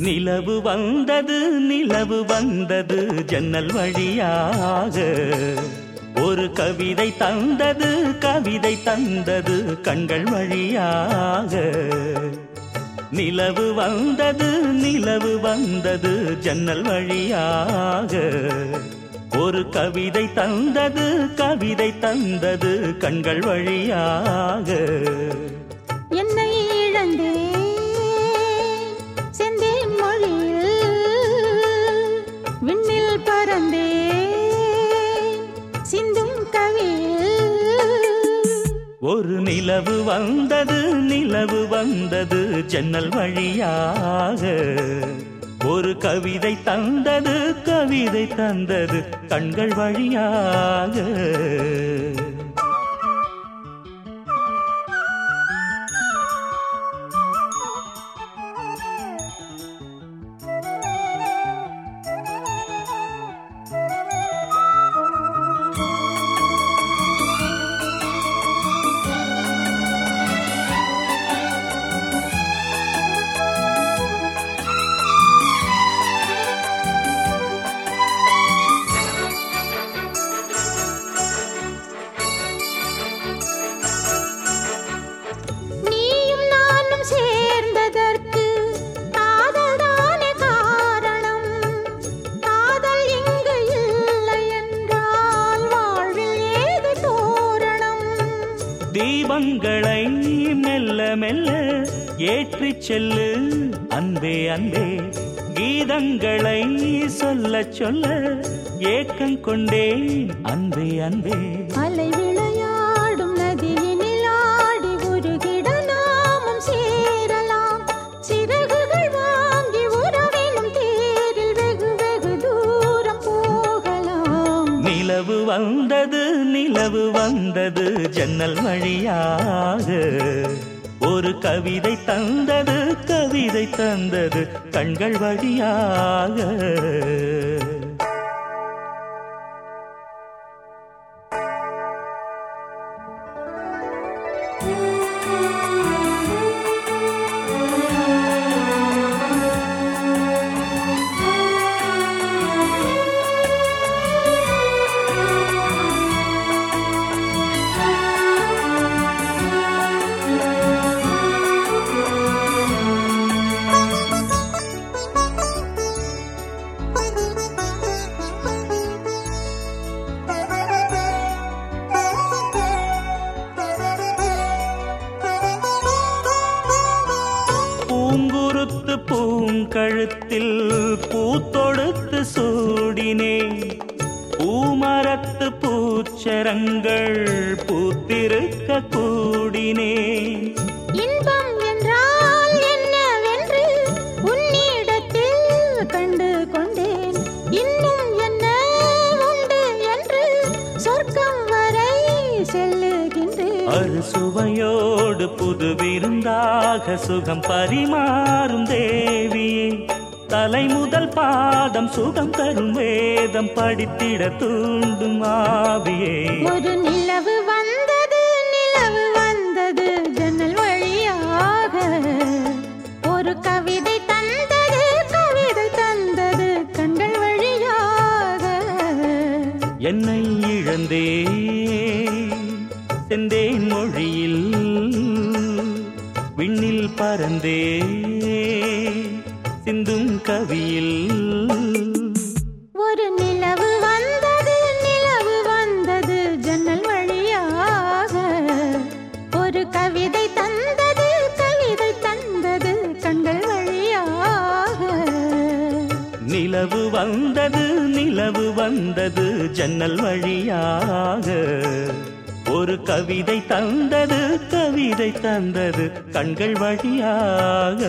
நிலவு வந்தது நிலவு வந்தது ஜன்னல் வழியாக. ஒரு கவிதை தந்தது கவிதை தந்தது கண்கள் வழியாக. நிலவு வந்தது நிலவு வந்தது ஜன்னல் வழியாக. ஒரு கவிதை தந்தது கவிதை தந்தது கண்கள் வழியாக. ஒரு நிலவு வந்தது நிலவு வந்தது ஜன்னல் வழியாக. ஒரு கவிதை தந்தது கவிதை தந்தது கண்கள் வழியாக. தீபங்களை மெல்ல மெல்ல ஏற்றிச் செல்லு. அன்பே அன்பே கீதங்களை சொல்ல சொல்ல ஏக்கம் கொண்டேன். அன்பே அன்பே. அலைவிழ நிலவு வந்தது நிலவு வந்தது ஜன்னல் வழியாக. ஒரு கவிதை தந்தது கவிதை தந்தது கண்கள் வழியாக. பூங்கழுத்தில் பூத்தொடுத்து சூடினே பூமரத்து பூச்சரங்கள் பூத்திருக்க கூடினே. இன்பம் என்றால் என்னவென்று உன்னிடத்தில் கண்டு கொண்டேன். இன்னும் அறுசுவையோடு புது விருந்தாக சுகம் பரிமாறும் தேவியே. தலை முதல் பாதம் சுகம் தரும் வேதம் படித்திட தூண்டும் ஆவியே. ஒரு நிலவு வந்தது நிலவு வந்தது ஜன்னல் வழியாக. ஒரு கவிதை தந்தது கவிதை தந்தது கண்கள் வழியாக. என்னை பறந்தே. சிந்தும் கவியில். ஒரு நிலவு வந்தது நிலவு வந்தது ஜன்னல் வழியாக. ஒரு கவிதை தந்தது கவிதை தந்தது கண்கள் வழியாக. நிலவு வந்தது நிலவு வந்தது ஜன்னல் வழியாக. ஒரு கவிதை தந்தது கவிதை தந்தது கண்கள் வழியாக.